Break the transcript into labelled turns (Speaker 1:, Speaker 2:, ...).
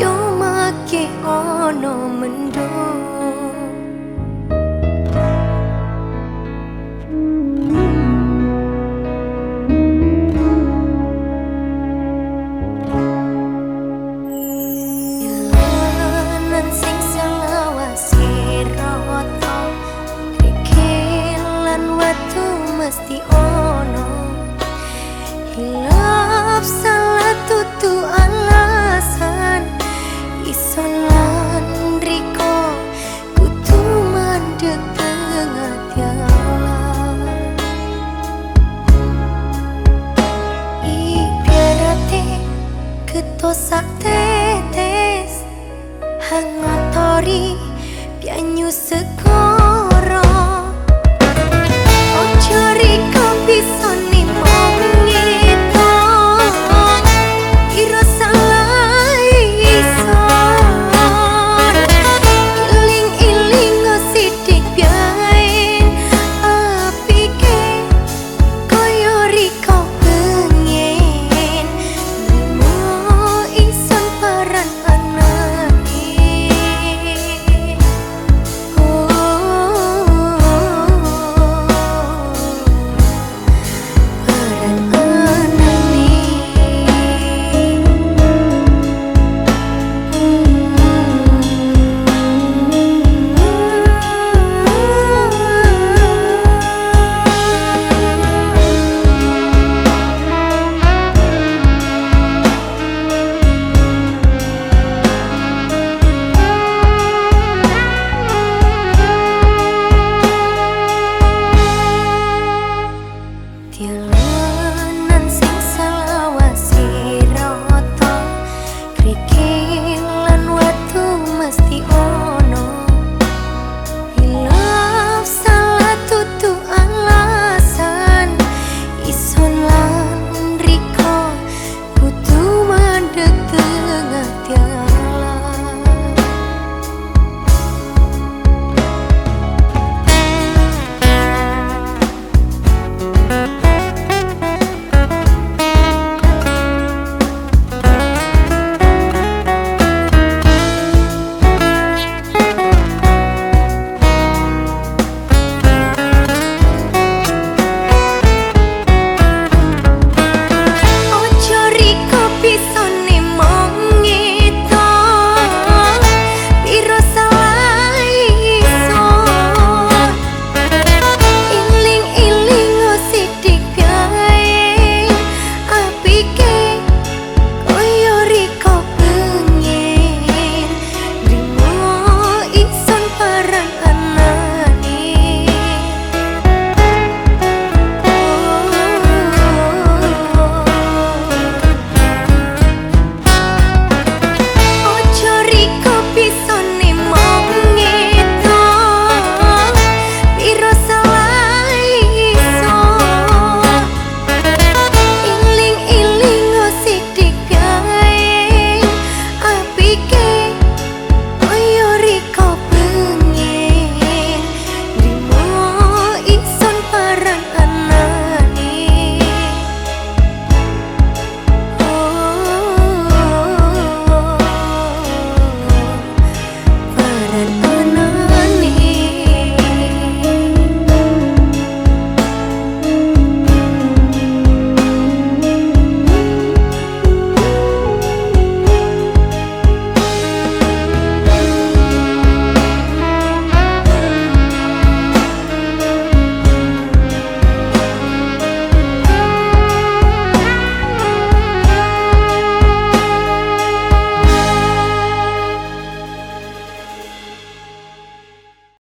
Speaker 1: yo make ono mendung tosa tetes hangotori pianyu sekolah